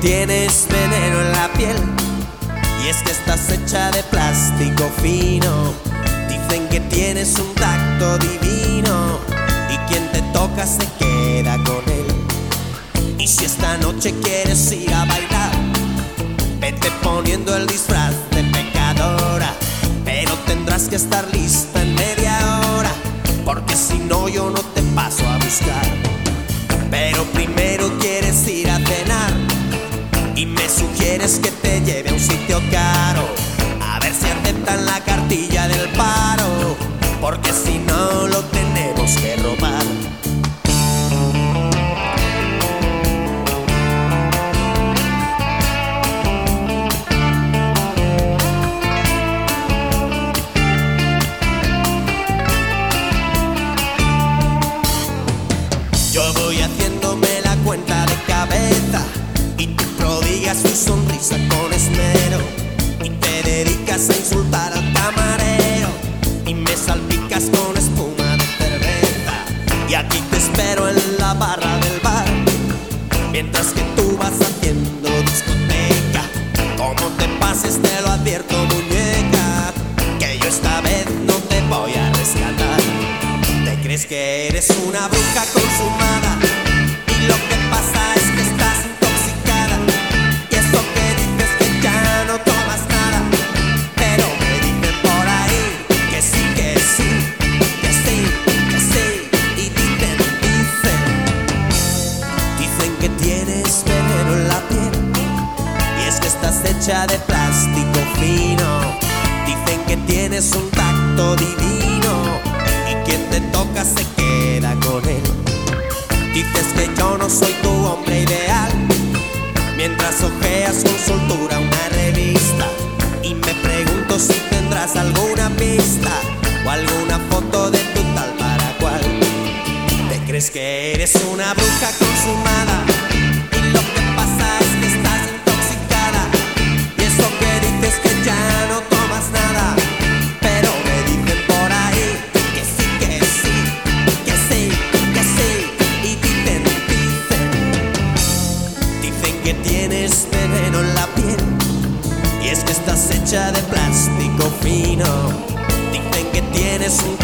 tienes veneno en la piel y es que estás hecha de plástico fino. Dicen que tienes un tacto divino y quien te toca se queda con él. Y si esta noche quieres ir a bailar, vete poniendo el disfraz de pecadora, pero tendrás que estar lista en media hora, porque si no yo no te paso a buscar. Yo voy haciéndome la cuenta de cabeza y tú prodigas tu sonrisa con esmero y te dedicas a insultar al camarero y me salpicas con espuma de cerveza. Y aquí te espero en la barra del bar mientras que tú vas haciendo discoteca. Como te pases te lo advierto que eres una bruja consumada. Y lo que pasa es que estás intoxicada. Y eso que dices que ya no tomas nada. Pero me dicen por ahí que sí, que sí, que sí, que sí. Y dicen, dicen dicen que tienes veneno en la piel. Y es que estás hecha de plástico fino. Dicen que tienes un tacto divino yo no soy tu hombre ideal. Mientras ojeas con soltura una revista Y me pregunto si tendrás alguna pista O alguna foto de tu tal para cual. Te crees que eres una bruja consumada tienes veneno en la piel y es que estás hecha de plástico fino. Dicen que tienes un